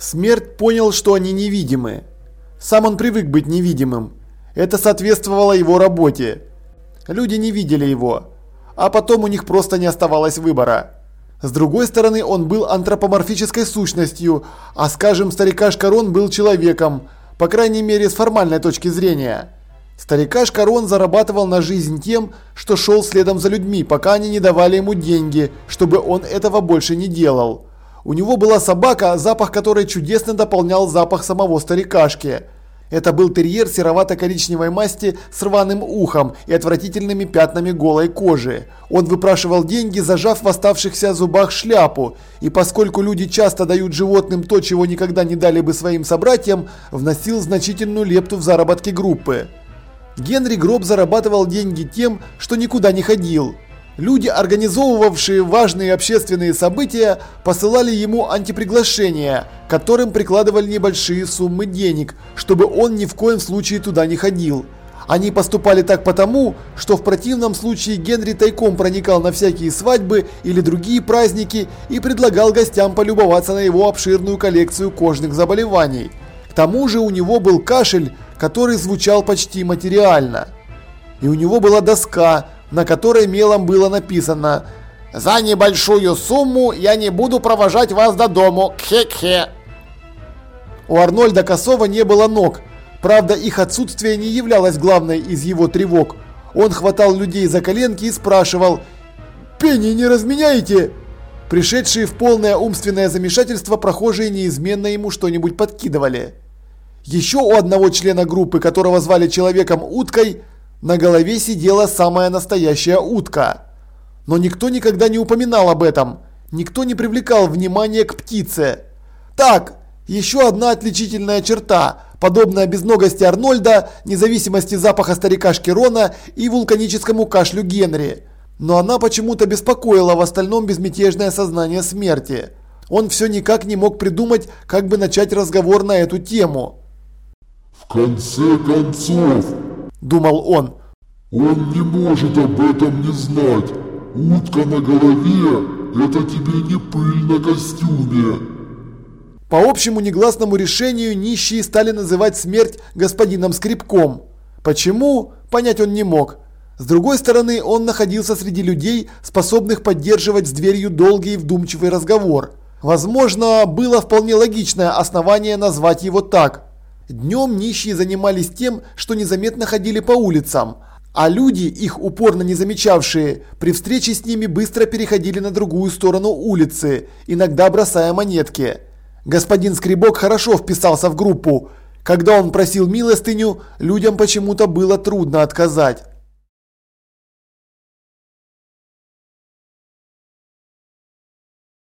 Смерть понял, что они невидимы. Сам он привык быть невидимым. Это соответствовало его работе. Люди не видели его. А потом у них просто не оставалось выбора. С другой стороны, он был антропоморфической сущностью, а скажем, старикашка Рон был человеком, по крайней мере с формальной точки зрения. Старикашка Рон зарабатывал на жизнь тем, что шел следом за людьми, пока они не давали ему деньги, чтобы он этого больше не делал. У него была собака, запах которой чудесно дополнял запах самого старикашки. Это был терьер серовато-коричневой масти с рваным ухом и отвратительными пятнами голой кожи. Он выпрашивал деньги, зажав в оставшихся зубах шляпу, и поскольку люди часто дают животным то, чего никогда не дали бы своим собратьям, вносил значительную лепту в заработки группы. Генри Гроб зарабатывал деньги тем, что никуда не ходил. Люди, организовывавшие важные общественные события, посылали ему антиприглашения, которым прикладывали небольшие суммы денег, чтобы он ни в коем случае туда не ходил. Они поступали так потому, что в противном случае Генри тайком проникал на всякие свадьбы или другие праздники и предлагал гостям полюбоваться на его обширную коллекцию кожных заболеваний. К тому же у него был кашель, который звучал почти материально. И у него была доска, на которой мелом было написано «За небольшую сумму я не буду провожать вас до дому, кхе-кхе». У Арнольда Косова не было ног, правда их отсутствие не являлось главной из его тревог. Он хватал людей за коленки и спрашивал «Пенни не разменяете?» Пришедшие в полное умственное замешательство прохожие неизменно ему что-нибудь подкидывали. Еще у одного члена группы, которого звали Человеком-уткой, на голове сидела самая настоящая утка. Но никто никогда не упоминал об этом. Никто не привлекал внимания к птице. Так, еще одна отличительная черта, подобная безногости Арнольда, независимости запаха старикашки Рона и вулканическому кашлю Генри. Но она почему-то беспокоила в остальном безмятежное сознание смерти. Он все никак не мог придумать, как бы начать разговор на эту тему. «В конце концов», – думал он, – «он не может об этом не знать. Утка на голове – это тебе не пыль на костюме». По общему негласному решению нищие стали называть смерть господином Скрипком. Почему, понять он не мог. С другой стороны, он находился среди людей, способных поддерживать с дверью долгий и вдумчивый разговор. Возможно, было вполне логичное основание назвать его так. Днем нищие занимались тем, что незаметно ходили по улицам, а люди, их упорно не замечавшие, при встрече с ними быстро переходили на другую сторону улицы, иногда бросая монетки. Господин Скребок хорошо вписался в группу. Когда он просил милостыню, людям почему-то было трудно отказать.